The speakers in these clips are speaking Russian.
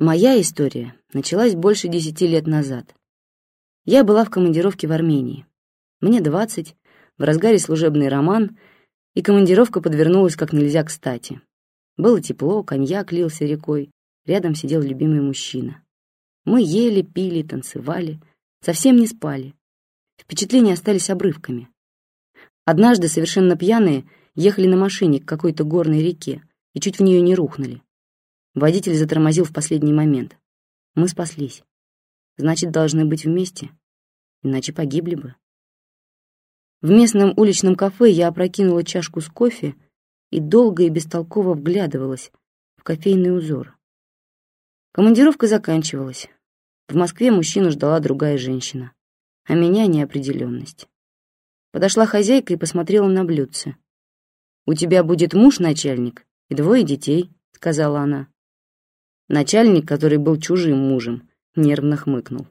Моя история началась больше десяти лет назад. Я была в командировке в Армении. Мне двадцать, в разгаре служебный роман, и командировка подвернулась как нельзя кстати. Было тепло, коньяк лился рекой, рядом сидел любимый мужчина. Мы ели, пили, танцевали, совсем не спали. Впечатления остались обрывками. Однажды, совершенно пьяные, ехали на машине к какой-то горной реке и чуть в нее не рухнули. Водитель затормозил в последний момент. Мы спаслись. Значит, должны быть вместе, иначе погибли бы. В местном уличном кафе я опрокинула чашку с кофе и долго и бестолково вглядывалась в кофейный узор. Командировка заканчивалась. В Москве мужчину ждала другая женщина, а меня неопределенность. Подошла хозяйка и посмотрела на блюдце. «У тебя будет муж-начальник и двое детей», — сказала она. Начальник, который был чужим мужем, нервно хмыкнул.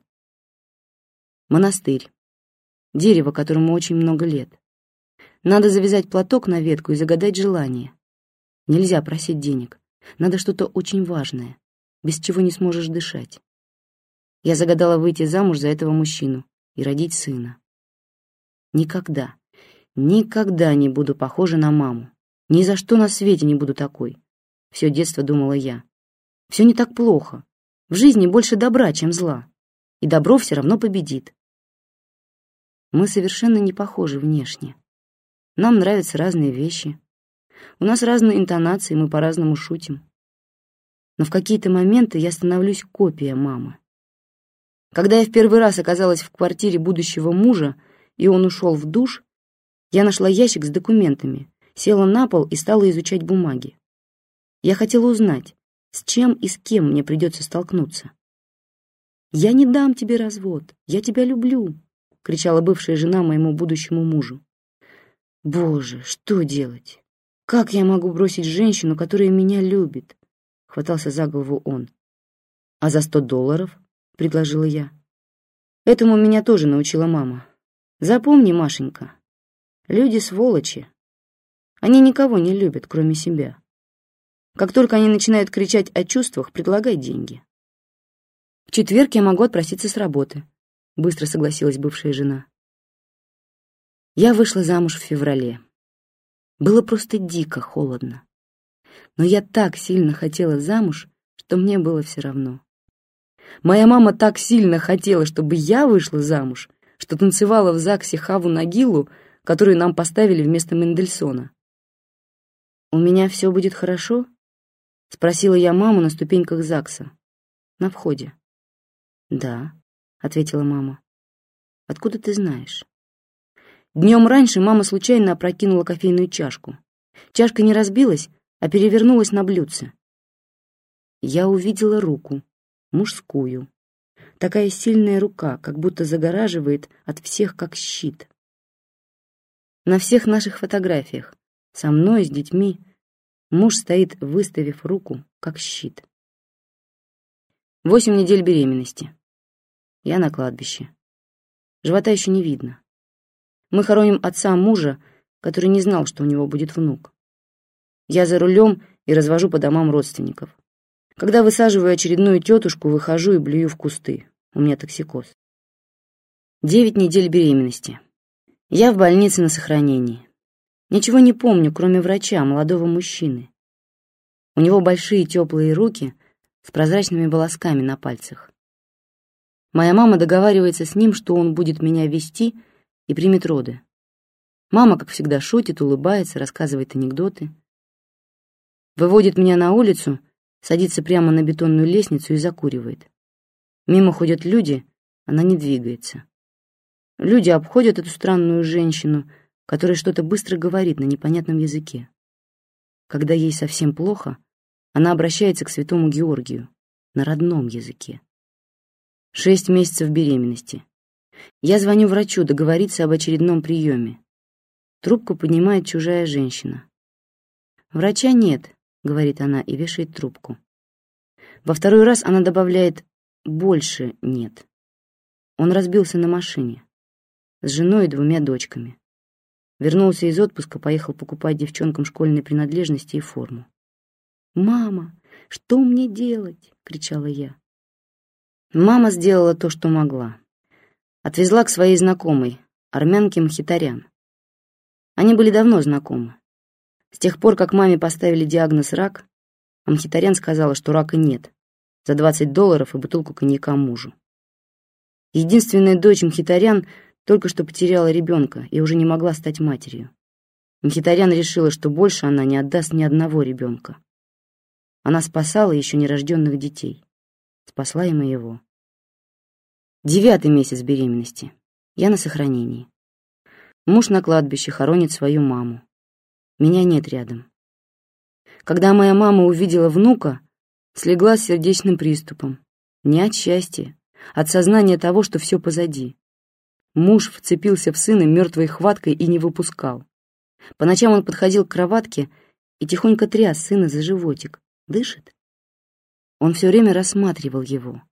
Монастырь. Дерево, которому очень много лет. Надо завязать платок на ветку и загадать желание. Нельзя просить денег. Надо что-то очень важное, без чего не сможешь дышать. Я загадала выйти замуж за этого мужчину и родить сына. Никогда, никогда не буду похожа на маму. Ни за что на свете не буду такой. Все детство думала я. Все не так плохо. В жизни больше добра, чем зла. И добро все равно победит. Мы совершенно не похожи внешне. Нам нравятся разные вещи. У нас разные интонации, мы по-разному шутим. Но в какие-то моменты я становлюсь копией мамы. Когда я в первый раз оказалась в квартире будущего мужа, и он ушел в душ, я нашла ящик с документами, села на пол и стала изучать бумаги. Я хотела узнать, с чем и с кем мне придется столкнуться. «Я не дам тебе развод, я тебя люблю», — кричала бывшая жена моему будущему мужу. Боже, что делать? Как я могу бросить женщину, которая меня любит? Хватался за голову он. А за сто долларов? Предложила я. Этому меня тоже научила мама. Запомни, Машенька, люди сволочи. Они никого не любят, кроме себя. Как только они начинают кричать о чувствах, предлагай деньги. В четверг я могу отпроситься с работы, быстро согласилась бывшая жена. Я вышла замуж в феврале. Было просто дико холодно. Но я так сильно хотела замуж, что мне было все равно. Моя мама так сильно хотела, чтобы я вышла замуж, что танцевала в ЗАГСе Хаву Нагилу, которую нам поставили вместо Мендельсона. «У меня все будет хорошо?» — спросила я маму на ступеньках ЗАГСа, на входе. «Да», — ответила мама. «Откуда ты знаешь?» Днем раньше мама случайно опрокинула кофейную чашку. Чашка не разбилась, а перевернулась на блюдце. Я увидела руку, мужскую. Такая сильная рука, как будто загораживает от всех как щит. На всех наших фотографиях, со мной, с детьми, муж стоит, выставив руку, как щит. Восемь недель беременности. Я на кладбище. Живота еще не видно. Мы хороним отца мужа, который не знал, что у него будет внук. Я за рулем и развожу по домам родственников. Когда высаживаю очередную тетушку, выхожу и блюю в кусты. У меня токсикоз. Девять недель беременности. Я в больнице на сохранении. Ничего не помню, кроме врача, молодого мужчины. У него большие теплые руки с прозрачными волосками на пальцах. Моя мама договаривается с ним, что он будет меня вести — и примет роды. Мама, как всегда, шутит, улыбается, рассказывает анекдоты. Выводит меня на улицу, садится прямо на бетонную лестницу и закуривает. Мимо ходят люди, она не двигается. Люди обходят эту странную женщину, которая что-то быстро говорит на непонятном языке. Когда ей совсем плохо, она обращается к святому Георгию на родном языке. Шесть месяцев беременности. Я звоню врачу договориться об очередном приеме. Трубку поднимает чужая женщина. «Врача нет», — говорит она и вешает трубку. Во второй раз она добавляет «больше нет». Он разбился на машине. с женой и двумя дочками. Вернулся из отпуска, поехал покупать девчонкам школьные принадлежности и форму. «Мама, что мне делать?» — кричала я. Мама сделала то, что могла. Отвезла к своей знакомой, армянке Мхитарян. Они были давно знакомы. С тех пор, как маме поставили диагноз «рак», а Мхитарян сказала, что рака нет, за 20 долларов и бутылку коньяка мужу. Единственная дочь Мхитарян только что потеряла ребенка и уже не могла стать матерью. Мхитарян решила, что больше она не отдаст ни одного ребенка. Она спасала еще нерожденных детей. Спасла и моего. Девятый месяц беременности. Я на сохранении. Муж на кладбище хоронит свою маму. Меня нет рядом. Когда моя мама увидела внука, слегла с сердечным приступом. Не от счастья, от сознания того, что все позади. Муж вцепился в сына мертвой хваткой и не выпускал. По ночам он подходил к кроватке и тихонько тряс сына за животик. Дышит? Он все время рассматривал его.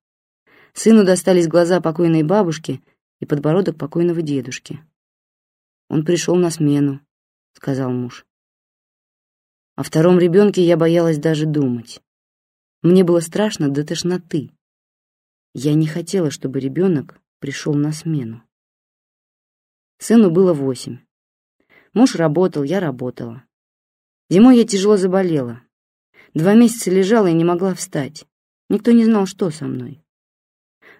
Сыну достались глаза покойной бабушки и подбородок покойного дедушки. «Он пришел на смену», — сказал муж. О втором ребенке я боялась даже думать. Мне было страшно до тошноты. Я не хотела, чтобы ребенок пришел на смену. Сыну было восемь. Муж работал, я работала. Зимой я тяжело заболела. Два месяца лежала и не могла встать. Никто не знал, что со мной.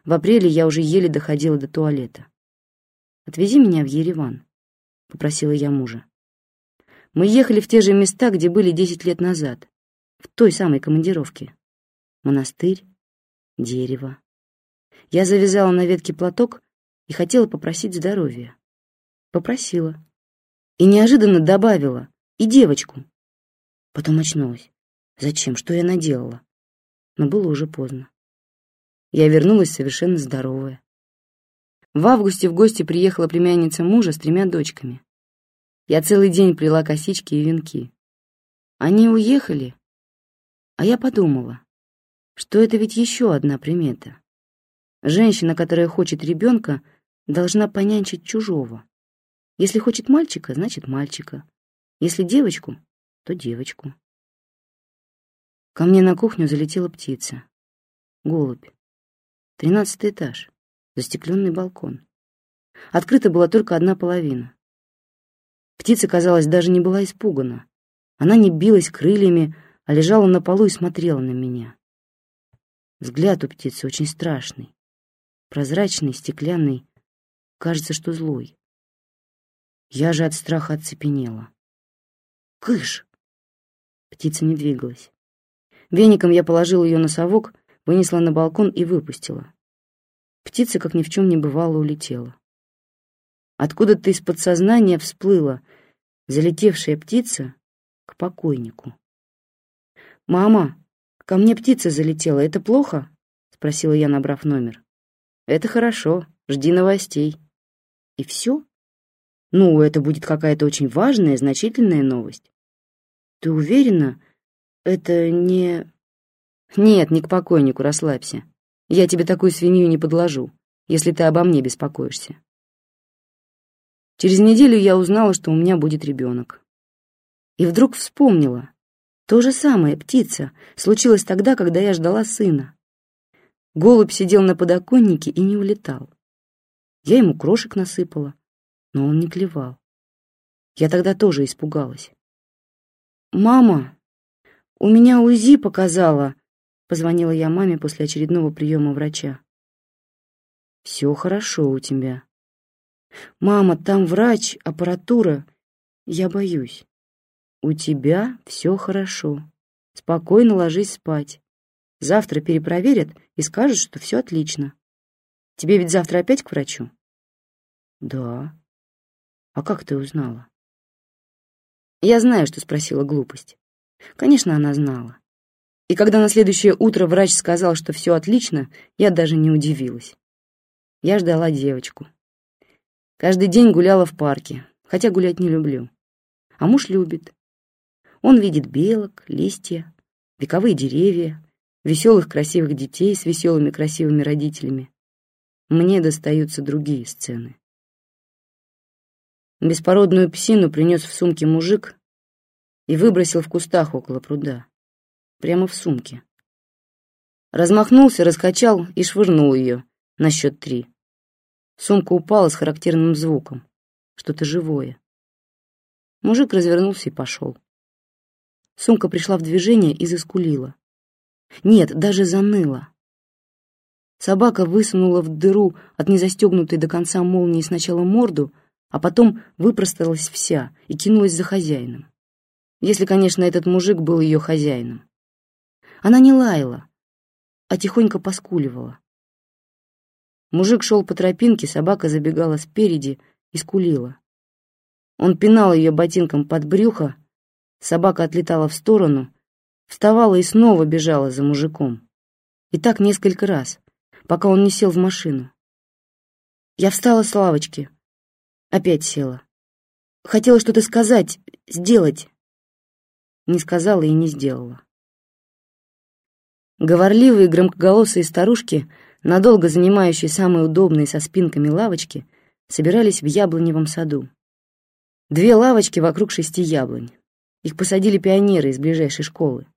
В апреле я уже еле доходила до туалета. «Отвези меня в Ереван», — попросила я мужа. Мы ехали в те же места, где были десять лет назад, в той самой командировке. Монастырь, дерево. Я завязала на ветке платок и хотела попросить здоровья. Попросила. И неожиданно добавила. И девочку. Потом очнулась. Зачем? Что я наделала? Но было уже поздно. Я вернулась совершенно здоровая. В августе в гости приехала племянница мужа с тремя дочками. Я целый день плела косички и венки. Они уехали, а я подумала, что это ведь еще одна примета. Женщина, которая хочет ребенка, должна понянчить чужого. Если хочет мальчика, значит мальчика. Если девочку, то девочку. Ко мне на кухню залетела птица. Голубь. Тринадцатый этаж. Застекленный балкон. Открыта была только одна половина. Птица, казалось, даже не была испугана. Она не билась крыльями, а лежала на полу и смотрела на меня. Взгляд у птицы очень страшный. Прозрачный, стеклянный. Кажется, что злой. Я же от страха оцепенела. «Кыш!» Птица не двигалась. Веником я положила ее на совок, вынесла на балкон и выпустила. Птица, как ни в чем не бывало, улетела. Откуда-то из подсознания всплыла залетевшая птица к покойнику. «Мама, ко мне птица залетела, это плохо?» — спросила я, набрав номер. «Это хорошо, жди новостей». «И все?» Ну, это будет какая-то очень важная, значительная новость. Ты уверена? Это не... Нет, не к покойнику, расслабься. Я тебе такую свинью не подложу, если ты обо мне беспокоишься. Через неделю я узнала, что у меня будет ребенок. И вдруг вспомнила. То же самое, птица, случилось тогда, когда я ждала сына. Голубь сидел на подоконнике и не улетал. Я ему крошек насыпала, но он не клевал. Я тогда тоже испугалась. «Мама, у меня УЗИ показала», — позвонила я маме после очередного приема врача. «Все хорошо у тебя». «Мама, там врач, аппаратура. Я боюсь». «У тебя все хорошо. Спокойно ложись спать. Завтра перепроверят и скажут, что все отлично. Тебе ведь завтра опять к врачу?» «Да», «А как ты узнала?» Я знаю, что спросила глупость. Конечно, она знала. И когда на следующее утро врач сказал, что все отлично, я даже не удивилась. Я ждала девочку. Каждый день гуляла в парке, хотя гулять не люблю. А муж любит. Он видит белок, листья, вековые деревья, веселых красивых детей с веселыми красивыми родителями. Мне достаются другие сцены. Беспородную псину принес в сумке мужик и выбросил в кустах около пруда. Прямо в сумке. Размахнулся, раскачал и швырнул ее на счет три. Сумка упала с характерным звуком. Что-то живое. Мужик развернулся и пошел. Сумка пришла в движение и заскулила. Нет, даже заныла. Собака высунула в дыру от незастегнутой до конца молнии сначала морду, а потом выпросталась вся и кинулась за хозяином. Если, конечно, этот мужик был ее хозяином. Она не лаяла, а тихонько поскуливала. Мужик шел по тропинке, собака забегала спереди и скулила. Он пинал ее ботинком под брюхо, собака отлетала в сторону, вставала и снова бежала за мужиком. И так несколько раз, пока он не сел в машину. Я встала с лавочки, опять села. Хотела что-то сказать, сделать. Не сказала и не сделала. Говорливые громкоголосые старушки — надолго занимающие самые удобные со спинками лавочки, собирались в яблоневом саду. Две лавочки вокруг шести яблонь. Их посадили пионеры из ближайшей школы.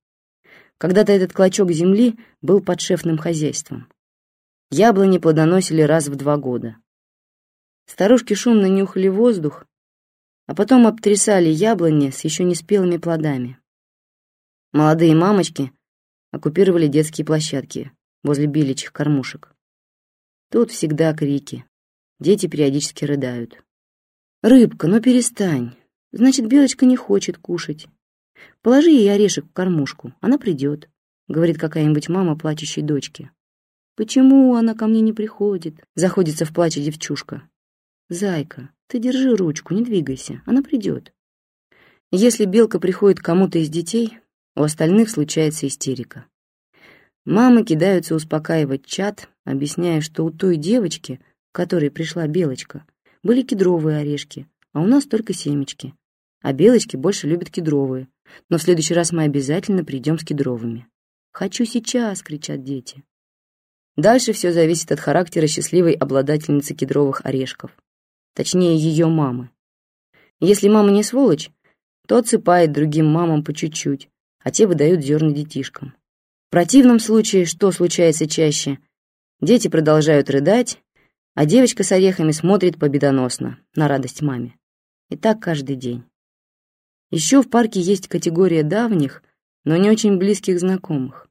Когда-то этот клочок земли был подшефным хозяйством. Яблони плодоносили раз в два года. Старушки шумно нюхали воздух, а потом обтрясали яблони с еще не спелыми плодами. Молодые мамочки оккупировали детские площадки, возле беличьих кормушек. Тут всегда крики. Дети периодически рыдают. «Рыбка, ну перестань. Значит, белочка не хочет кушать. Положи ей орешек в кормушку, она придет», — говорит какая-нибудь мама плачущей дочке. «Почему она ко мне не приходит?» — заходится в плаче девчушка. «Зайка, ты держи ручку, не двигайся, она придет». Если белка приходит кому-то из детей, у остальных случается истерика. Мамы кидаются успокаивать чат, объясняя, что у той девочки, к которой пришла Белочка, были кедровые орешки, а у нас только семечки. А Белочки больше любят кедровые, но в следующий раз мы обязательно придем с кедровыми. «Хочу сейчас!» — кричат дети. Дальше все зависит от характера счастливой обладательницы кедровых орешков. Точнее, ее мамы. Если мама не сволочь, то отсыпает другим мамам по чуть-чуть, а те выдают зерна детишкам. Противном случае, что случается чаще? Дети продолжают рыдать, а девочка с орехами смотрит победоносно, на радость маме. И так каждый день. Еще в парке есть категория давних, но не очень близких знакомых.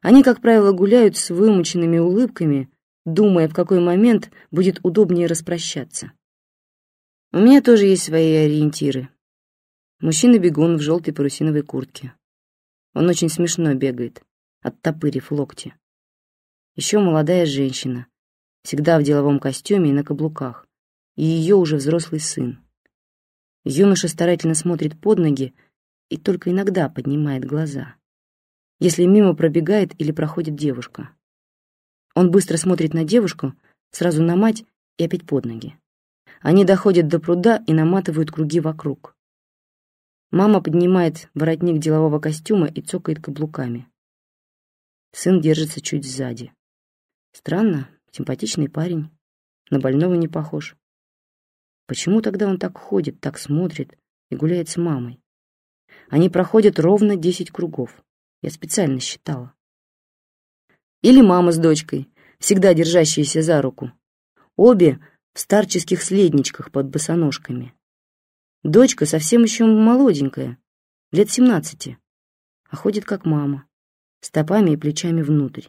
Они, как правило, гуляют с вымученными улыбками, думая, в какой момент будет удобнее распрощаться. У меня тоже есть свои ориентиры. Мужчина-бегун в желтой парусиновой куртке. Он очень смешно бегает, оттопырив локти. Еще молодая женщина, всегда в деловом костюме и на каблуках, и ее уже взрослый сын. Юноша старательно смотрит под ноги и только иногда поднимает глаза, если мимо пробегает или проходит девушка. Он быстро смотрит на девушку, сразу на мать и опять под ноги. Они доходят до пруда и наматывают круги вокруг. Мама поднимает воротник делового костюма и цокает каблуками. Сын держится чуть сзади. Странно, симпатичный парень, на больного не похож. Почему тогда он так ходит, так смотрит и гуляет с мамой? Они проходят ровно десять кругов. Я специально считала. Или мама с дочкой, всегда держащиеся за руку. Обе в старческих следничках под босоножками. Дочка совсем еще молоденькая, лет семнадцати, а ходит как мама, стопами и плечами внутрь.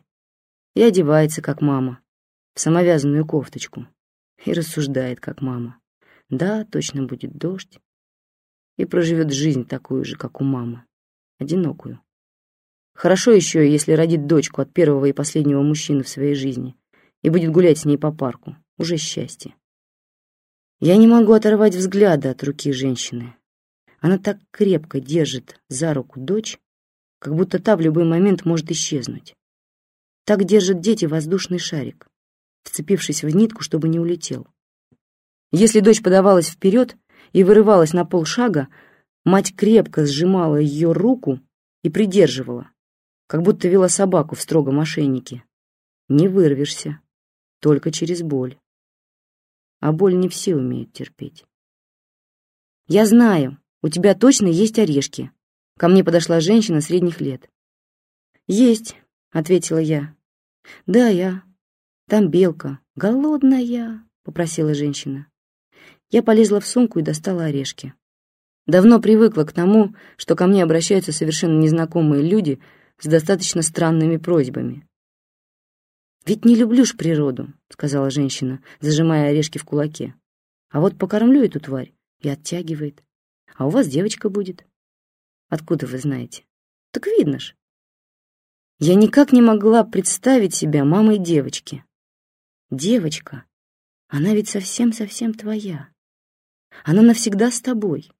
И одевается как мама, в самовязанную кофточку. И рассуждает как мама. Да, точно будет дождь. И проживет жизнь такую же, как у мамы, одинокую. Хорошо еще, если родит дочку от первого и последнего мужчины в своей жизни и будет гулять с ней по парку. Уже счастье. Я не могу оторвать взгляда от руки женщины. Она так крепко держит за руку дочь, как будто та в любой момент может исчезнуть. Так держат дети воздушный шарик, вцепившись в нитку, чтобы не улетел. Если дочь подавалась вперед и вырывалась на полшага, мать крепко сжимала ее руку и придерживала, как будто вела собаку в строгом ошейнике. Не вырвешься, только через боль а боль не все умеют терпеть. «Я знаю, у тебя точно есть орешки». Ко мне подошла женщина средних лет. «Есть», — ответила я. «Да, я. Там белка. Голодная», — попросила женщина. Я полезла в сумку и достала орешки. Давно привыкла к тому, что ко мне обращаются совершенно незнакомые люди с достаточно странными просьбами. «Ведь не люблю ж природу», — сказала женщина, зажимая орешки в кулаке. «А вот покормлю эту тварь, и оттягивает. А у вас девочка будет». «Откуда вы знаете?» «Так видно ж». Я никак не могла представить себя мамой девочки. Девочка, она ведь совсем-совсем твоя. Она навсегда с тобой.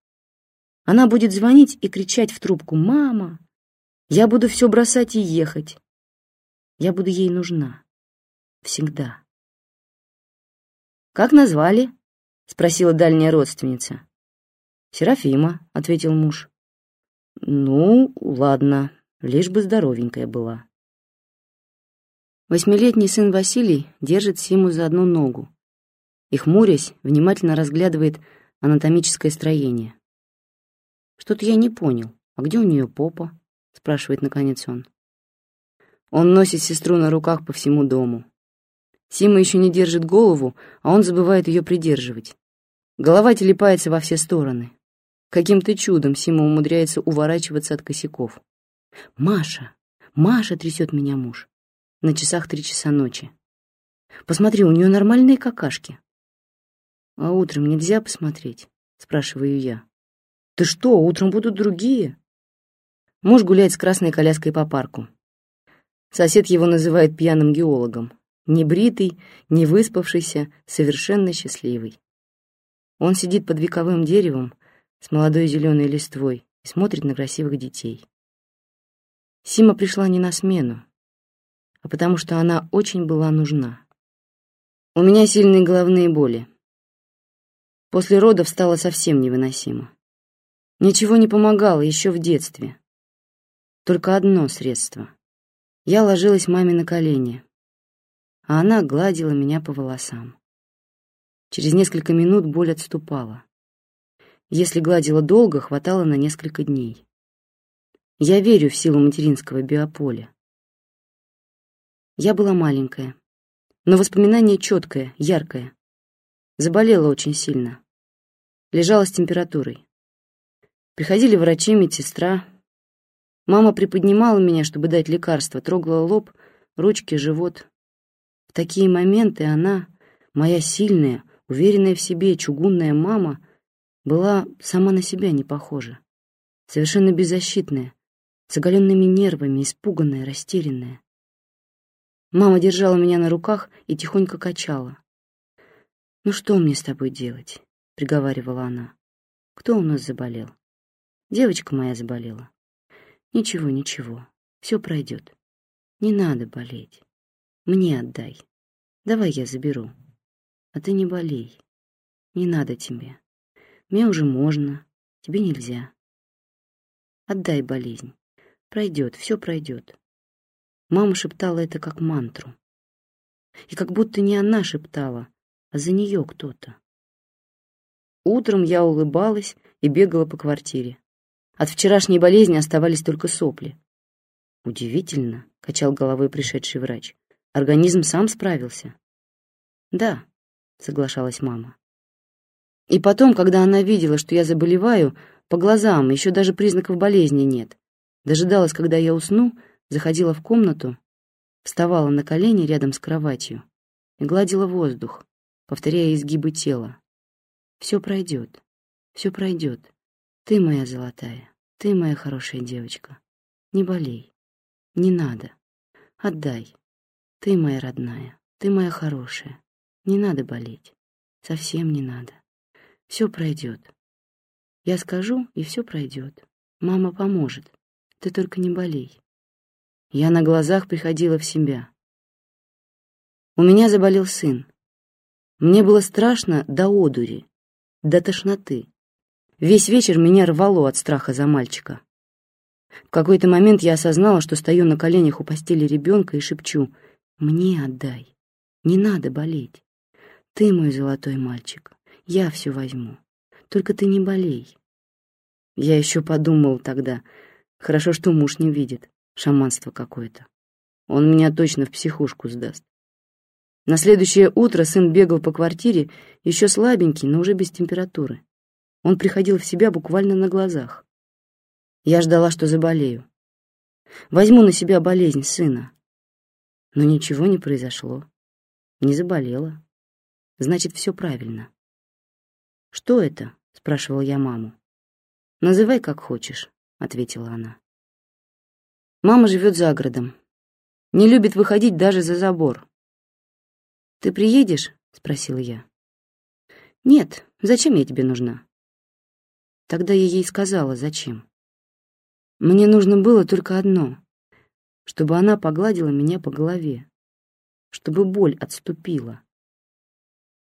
Она будет звонить и кричать в трубку «Мама!» Я буду все бросать и ехать. Я буду ей нужна. Всегда. «Как назвали?» — спросила дальняя родственница. «Серафима», — ответил муж. «Ну, ладно, лишь бы здоровенькая была». Восьмилетний сын Василий держит Симу за одну ногу и, хмурясь, внимательно разглядывает анатомическое строение. «Что-то я не понял. А где у нее попа?» — спрашивает наконец он. Он носит сестру на руках по всему дому. Сима еще не держит голову, а он забывает ее придерживать. Голова телепается во все стороны. Каким-то чудом Сима умудряется уворачиваться от косяков. «Маша! Маша!» — трясет меня муж. На часах три часа ночи. «Посмотри, у нее нормальные какашки». «А утром нельзя посмотреть?» — спрашиваю я. «Ты что, утром будут другие?» Муж гуляет с красной коляской по парку. Сосед его называет пьяным геологом. Небритый, не выспавшийся, совершенно счастливый. Он сидит под вековым деревом с молодой зеленой листвой и смотрит на красивых детей. Сима пришла не на смену, а потому что она очень была нужна. У меня сильные головные боли. После родов стало совсем невыносимо. Ничего не помогало еще в детстве. Только одно средство. Я ложилась маме на колени, а она гладила меня по волосам. Через несколько минут боль отступала. Если гладила долго, хватало на несколько дней. Я верю в силу материнского биополя. Я была маленькая, но воспоминание четкое, яркое. Заболела очень сильно. Лежала с температурой. Приходили врачи, медсестра, Мама приподнимала меня, чтобы дать лекарство, трогала лоб, ручки, живот. В такие моменты она, моя сильная, уверенная в себе, чугунная мама, была сама на себя не похожа. Совершенно беззащитная, с оголенными нервами, испуганная, растерянная. Мама держала меня на руках и тихонько качала. «Ну что мне с тобой делать?» — приговаривала она. «Кто у нас заболел?» «Девочка моя заболела. Ничего, ничего, все пройдет. Не надо болеть. Мне отдай. Давай я заберу. А ты не болей. Не надо тебе. Мне уже можно, тебе нельзя. Отдай болезнь. Пройдет, все пройдет. Мама шептала это как мантру. И как будто не она шептала, а за нее кто-то. Утром я улыбалась и бегала по квартире. От вчерашней болезни оставались только сопли. «Удивительно», — качал головой пришедший врач. «Организм сам справился». «Да», — соглашалась мама. И потом, когда она видела, что я заболеваю, по глазам, еще даже признаков болезни нет, дожидалась, когда я усну, заходила в комнату, вставала на колени рядом с кроватью и гладила воздух, повторяя изгибы тела. «Все пройдет, все пройдет. Ты моя золотая». Ты моя хорошая девочка. Не болей. Не надо. Отдай. Ты моя родная. Ты моя хорошая. Не надо болеть. Совсем не надо. Все пройдет. Я скажу, и все пройдет. Мама поможет. Ты только не болей. Я на глазах приходила в себя. У меня заболел сын. Мне было страшно до одури, до тошноты. Весь вечер меня рвало от страха за мальчика. В какой-то момент я осознала, что стою на коленях у постели ребенка и шепчу «Мне отдай, не надо болеть. Ты мой золотой мальчик, я все возьму. Только ты не болей. Я еще подумал тогда, хорошо, что муж не видит, шаманство какое-то. Он меня точно в психушку сдаст. На следующее утро сын бегал по квартире, еще слабенький, но уже без температуры. Он приходил в себя буквально на глазах. Я ждала, что заболею. Возьму на себя болезнь сына. Но ничего не произошло. Не заболела. Значит, все правильно. «Что это?» — спрашивал я маму. «Называй, как хочешь», — ответила она. Мама живет за городом. Не любит выходить даже за забор. «Ты приедешь?» — спросила я. «Нет, зачем я тебе нужна?» Тогда я ей сказала, зачем. Мне нужно было только одно — чтобы она погладила меня по голове, чтобы боль отступила.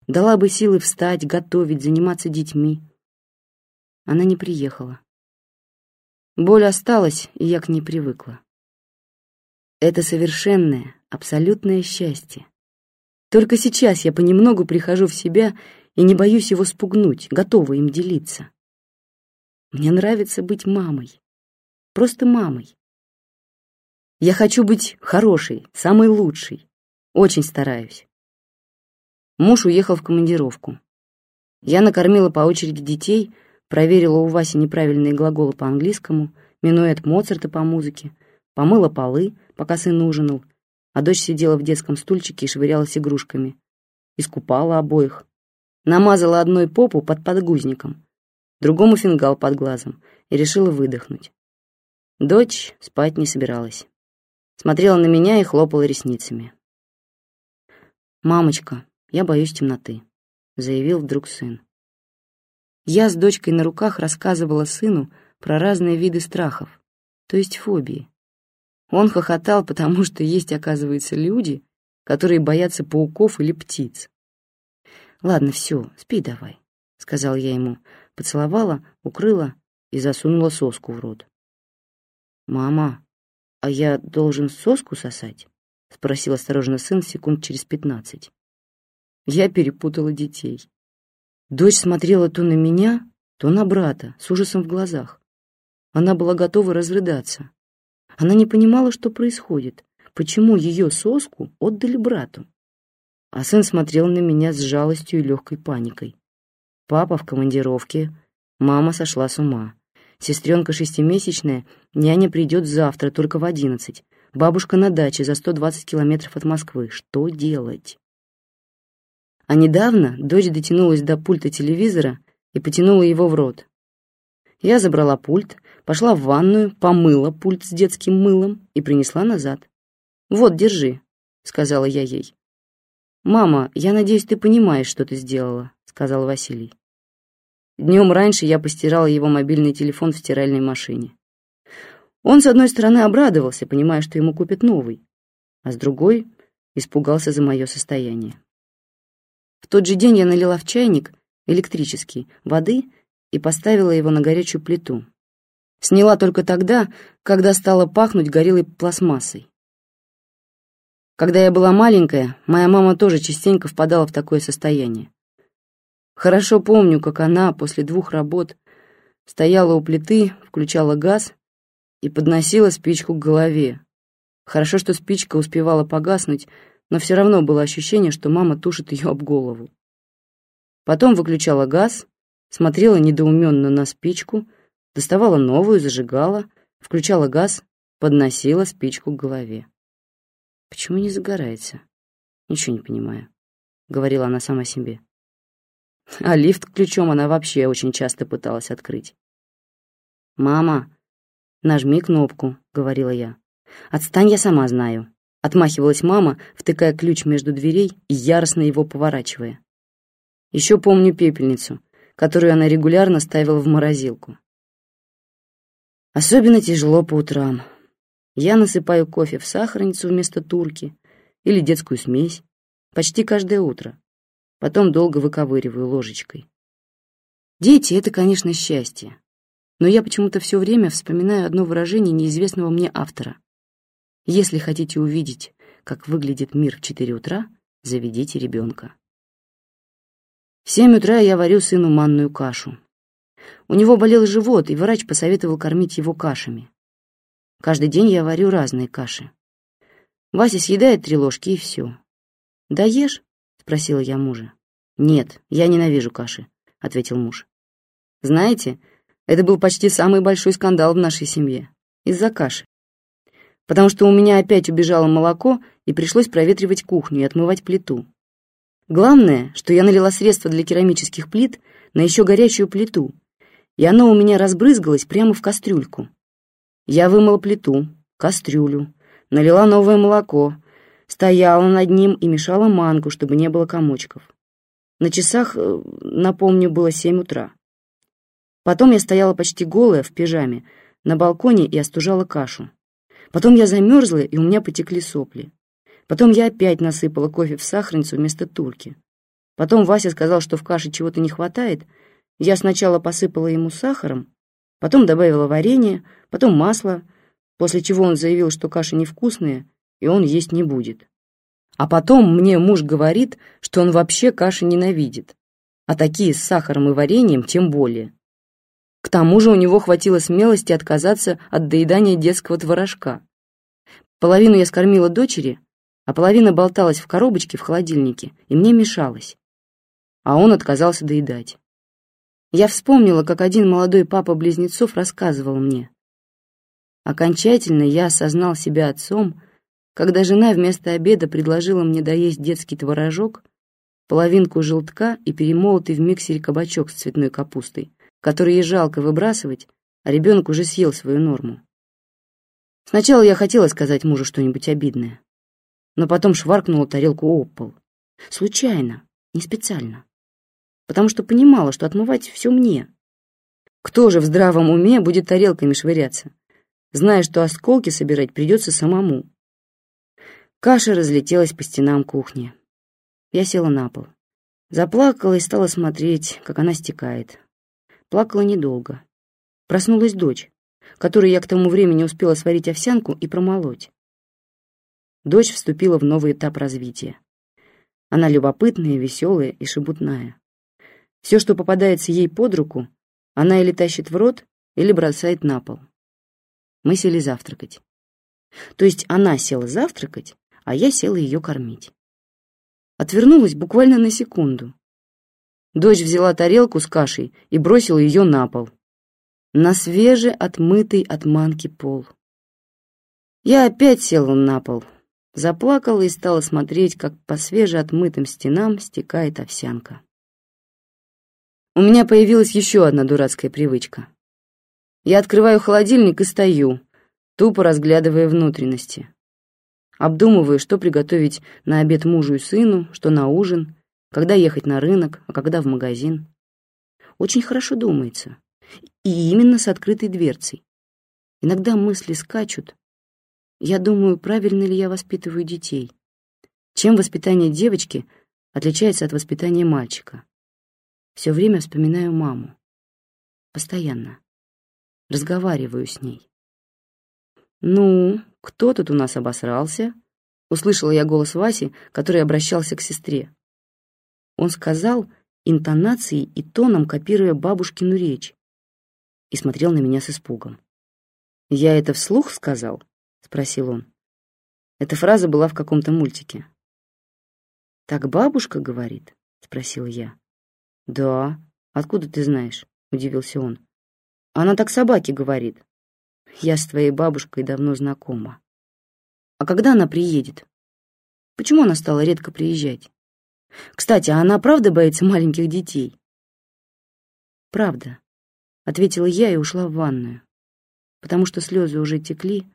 Дала бы силы встать, готовить, заниматься детьми. Она не приехала. Боль осталась, и я к ней привыкла. Это совершенное, абсолютное счастье. Только сейчас я понемногу прихожу в себя и не боюсь его спугнуть, готова им делиться. Мне нравится быть мамой. Просто мамой. Я хочу быть хорошей, самой лучшей. Очень стараюсь. Муж уехал в командировку. Я накормила по очереди детей, проверила у Васи неправильные глаголы по английскому, минуэт Моцарта по музыке, помыла полы, пока сын ужинал, а дочь сидела в детском стульчике и швырялась игрушками. Искупала обоих. Намазала одной попу под подгузником, другому фингал под глазом и решила выдохнуть. Дочь спать не собиралась. Смотрела на меня и хлопала ресницами. «Мамочка, я боюсь темноты», — заявил вдруг сын. Я с дочкой на руках рассказывала сыну про разные виды страхов, то есть фобии. Он хохотал, потому что есть, оказывается, люди, которые боятся пауков или птиц. «Ладно, все, спи давай», — сказал я ему, поцеловала, укрыла и засунула соску в рот. «Мама, а я должен соску сосать?» — спросил осторожно сын секунд через пятнадцать. Я перепутала детей. Дочь смотрела то на меня, то на брата, с ужасом в глазах. Она была готова разрыдаться. Она не понимала, что происходит, почему ее соску отдали брату. А сын смотрел на меня с жалостью и легкой паникой. Папа в командировке, мама сошла с ума. Сестренка шестимесячная, няня придет завтра, только в одиннадцать. Бабушка на даче за 120 километров от Москвы. Что делать? А недавно дочь дотянулась до пульта телевизора и потянула его в рот. Я забрала пульт, пошла в ванную, помыла пульт с детским мылом и принесла назад. «Вот, держи», — сказала я ей. «Мама, я надеюсь, ты понимаешь, что ты сделала», — сказал Василий. Днем раньше я постирала его мобильный телефон в стиральной машине. Он, с одной стороны, обрадовался, понимая, что ему купят новый, а с другой — испугался за мое состояние. В тот же день я налила в чайник, электрический, воды и поставила его на горячую плиту. Сняла только тогда, когда стала пахнуть горелой пластмассой. Когда я была маленькая, моя мама тоже частенько впадала в такое состояние. Хорошо помню, как она после двух работ стояла у плиты, включала газ и подносила спичку к голове. Хорошо, что спичка успевала погаснуть, но все равно было ощущение, что мама тушит ее об голову. Потом выключала газ, смотрела недоуменно на спичку, доставала новую, зажигала, включала газ, подносила спичку к голове. «Почему не загорается?» «Ничего не понимаю», — говорила она сама себе. А лифт ключом она вообще очень часто пыталась открыть. «Мама, нажми кнопку», — говорила я. «Отстань, я сама знаю», — отмахивалась мама, втыкая ключ между дверей и яростно его поворачивая. Еще помню пепельницу, которую она регулярно ставила в морозилку. Особенно тяжело по утрам. Я насыпаю кофе в сахарницу вместо турки или детскую смесь почти каждое утро. Потом долго выковыриваю ложечкой. Дети — это, конечно, счастье. Но я почему-то все время вспоминаю одно выражение неизвестного мне автора. Если хотите увидеть, как выглядит мир в четыре утра, заведите ребенка. В семь утра я варю сыну манную кашу. У него болел живот, и врач посоветовал кормить его кашами. Каждый день я варю разные каши. Вася съедает три ложки, и все. «Даешь?» — спросила я мужа. «Нет, я ненавижу каши», — ответил муж. «Знаете, это был почти самый большой скандал в нашей семье. Из-за каши. Потому что у меня опять убежало молоко, и пришлось проветривать кухню и отмывать плиту. Главное, что я налила средство для керамических плит на еще горячую плиту, и оно у меня разбрызгалось прямо в кастрюльку. Я вымыла плиту, кастрюлю, налила новое молоко, стояла над ним и мешала манку, чтобы не было комочков. На часах, э, напомню, было семь утра. Потом я стояла почти голая в пижаме на балконе и остужала кашу. Потом я замерзла, и у меня потекли сопли. Потом я опять насыпала кофе в сахарницу вместо турки. Потом Вася сказал, что в каше чего-то не хватает. Я сначала посыпала ему сахаром, потом добавила варенье, потом масло, после чего он заявил, что каша невкусная, и он есть не будет. А потом мне муж говорит, что он вообще каши ненавидит, а такие с сахаром и вареньем тем более. К тому же у него хватило смелости отказаться от доедания детского творожка. Половину я скормила дочери, а половина болталась в коробочке в холодильнике, и мне мешалось. А он отказался доедать. Я вспомнила, как один молодой папа близнецов рассказывал мне. Окончательно я осознал себя отцом, когда жена вместо обеда предложила мне доесть детский творожок, половинку желтка и перемолотый в миксере кабачок с цветной капустой, который ей жалко выбрасывать, а ребенок уже съел свою норму. Сначала я хотела сказать мужу что-нибудь обидное, но потом шваркнула тарелку об пол. Случайно, не специально. Потому что понимала, что отмывать все мне. Кто же в здравом уме будет тарелками швыряться, зная, что осколки собирать придется самому? Каша разлетелась по стенам кухни. Я села на пол. Заплакала и стала смотреть, как она стекает. Плакала недолго. Проснулась дочь, которой я к тому времени успела сварить овсянку и промолоть. Дочь вступила в новый этап развития. Она любопытная, веселая и шебутная. Все, что попадается ей под руку, она или тащит в рот, или бросает на пол. Мы сели завтракать. То есть она села завтракать, а я села ее кормить. Отвернулась буквально на секунду. Дочь взяла тарелку с кашей и бросила ее на пол. На свеже отмытый от манки пол. Я опять села на пол, заплакала и стала смотреть, как по свеже отмытым стенам стекает овсянка. У меня появилась еще одна дурацкая привычка. Я открываю холодильник и стою, тупо разглядывая внутренности. Обдумываю, что приготовить на обед мужу и сыну, что на ужин, когда ехать на рынок, а когда в магазин. Очень хорошо думается. И именно с открытой дверцей. Иногда мысли скачут. Я думаю, правильно ли я воспитываю детей. Чем воспитание девочки отличается от воспитания мальчика. Все время вспоминаю маму. Постоянно. Разговариваю с ней. «Ну, кто тут у нас обосрался?» Услышала я голос Васи, который обращался к сестре. Он сказал, интонацией и тоном копируя бабушкину речь, и смотрел на меня с испугом. «Я это вслух сказал?» — спросил он. Эта фраза была в каком-то мультике. «Так бабушка говорит?» — спросила я. «Да. Откуда ты знаешь?» — удивился он. «Она так собаке говорит. Я с твоей бабушкой давно знакома. А когда она приедет? Почему она стала редко приезжать? Кстати, а она правда боится маленьких детей? Правда, ответила я и ушла в ванную, потому что слезы уже текли,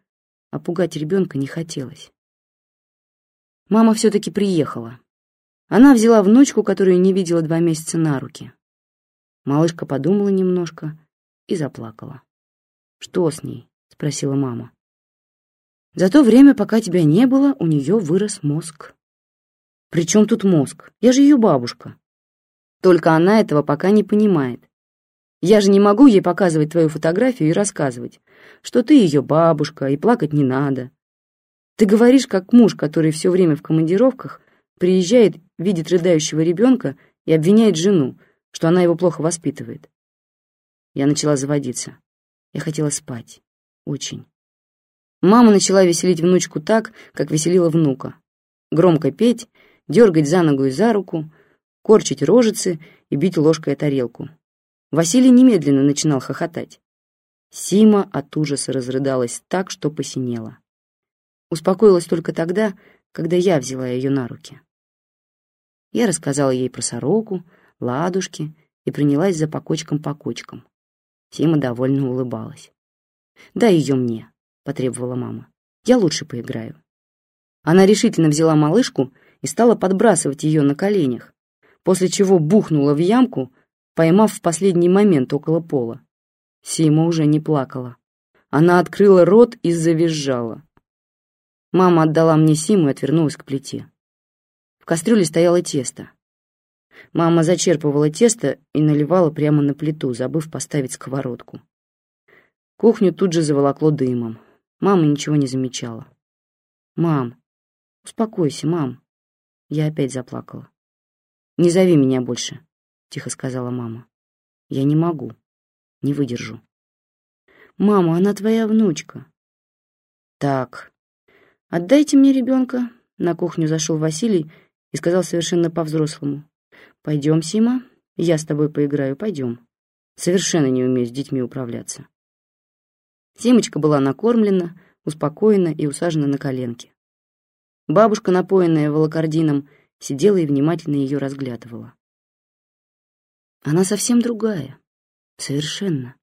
а пугать ребенка не хотелось. Мама все-таки приехала. Она взяла внучку, которую не видела два месяца, на руки. Малышка подумала немножко и заплакала. «Что с ней?» — спросила мама. «За то время, пока тебя не было, у нее вырос мозг». «При чем тут мозг? Я же ее бабушка». Только она этого пока не понимает. Я же не могу ей показывать твою фотографию и рассказывать, что ты ее бабушка, и плакать не надо. Ты говоришь, как муж, который все время в командировках, приезжает, видит рыдающего ребенка и обвиняет жену, что она его плохо воспитывает. Я начала заводиться. Я хотела спать. Очень. Мама начала веселить внучку так, как веселила внука. Громко петь, дергать за ногу и за руку, корчить рожицы и бить ложкой о тарелку. Василий немедленно начинал хохотать. Сима от ужаса разрыдалась так, что посинела. Успокоилась только тогда, когда я взяла ее на руки. Я рассказала ей про сороку, ладушки и принялась за по кочкам по. Сима довольно улыбалась. «Дай ее мне», — потребовала мама. «Я лучше поиграю». Она решительно взяла малышку и стала подбрасывать ее на коленях, после чего бухнула в ямку, поймав в последний момент около пола. Сима уже не плакала. Она открыла рот и завизжала. Мама отдала мне Симу и отвернулась к плите. В кастрюле стояло тесто. Мама зачерпывала тесто и наливала прямо на плиту, забыв поставить сковородку. Кухню тут же заволокло дымом. Мама ничего не замечала. «Мам, успокойся, мам». Я опять заплакала. «Не зови меня больше», — тихо сказала мама. «Я не могу, не выдержу». «Мама, она твоя внучка». «Так, отдайте мне ребенка». На кухню зашел Василий и сказал совершенно по-взрослому. «Пойдем, Сима, я с тобой поиграю, пойдем. Совершенно не умею с детьми управляться». Симочка была накормлена, успокоена и усажена на коленки. Бабушка, напоенная волокордином, сидела и внимательно ее разглядывала. «Она совсем другая. Совершенно.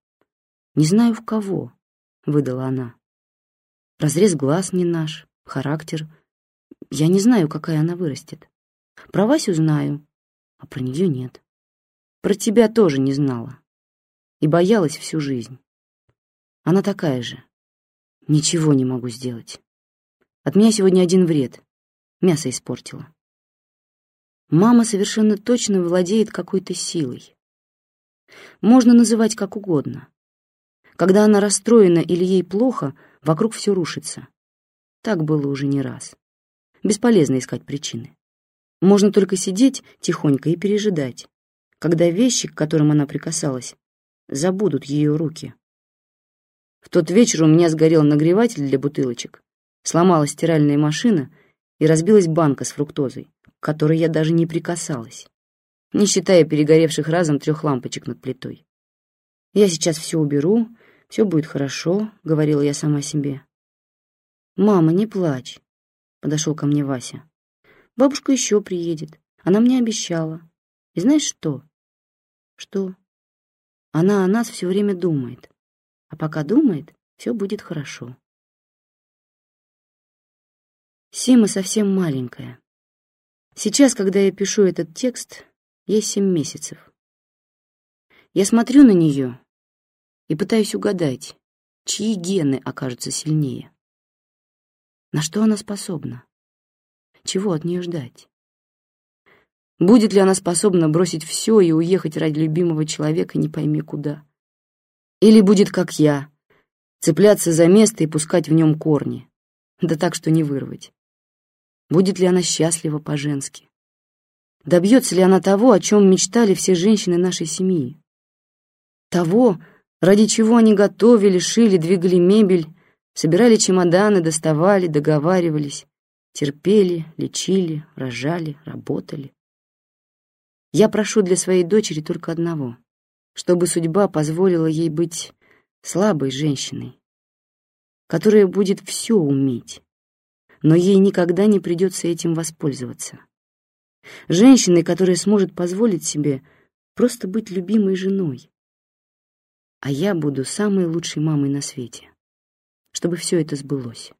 Не знаю, в кого», — выдала она. «Разрез глаз не наш, характер. Я не знаю, какая она вырастет. Про Васю знаю, а про нее нет. Про тебя тоже не знала. И боялась всю жизнь. Она такая же. Ничего не могу сделать. От меня сегодня один вред. Мясо испортила. Мама совершенно точно владеет какой-то силой. Можно называть как угодно. Когда она расстроена или ей плохо, вокруг все рушится. Так было уже не раз. Бесполезно искать причины. Можно только сидеть тихонько и пережидать, когда вещи, к которым она прикасалась, забудут ее руки. В тот вечер у меня сгорел нагреватель для бутылочек, сломалась стиральная машина и разбилась банка с фруктозой, к которой я даже не прикасалась, не считая перегоревших разом трех лампочек над плитой. «Я сейчас все уберу, все будет хорошо», — говорила я сама себе. «Мама, не плачь», — подошел ко мне Вася. «Бабушка еще приедет, она мне обещала. И знаешь что?» «Что?» «Она о нас все время думает. А пока думает, все будет хорошо». Сима совсем маленькая. Сейчас, когда я пишу этот текст, ей семь месяцев. Я смотрю на нее и пытаюсь угадать, чьи гены окажутся сильнее. На что она способна? Чего от нее ждать? Будет ли она способна бросить все и уехать ради любимого человека не пойми куда? Или будет, как я, цепляться за место и пускать в нем корни, да так, что не вырвать? Будет ли она счастлива по-женски? Добьется ли она того, о чем мечтали все женщины нашей семьи? Того, ради чего они готовили, шили, двигали мебель, собирали чемоданы, доставали, договаривались, терпели, лечили, рожали, работали. Я прошу для своей дочери только одного, чтобы судьба позволила ей быть слабой женщиной, которая будет все уметь, но ей никогда не придется этим воспользоваться. Женщиной, которая сможет позволить себе просто быть любимой женой. А я буду самой лучшей мамой на свете, чтобы все это сбылось.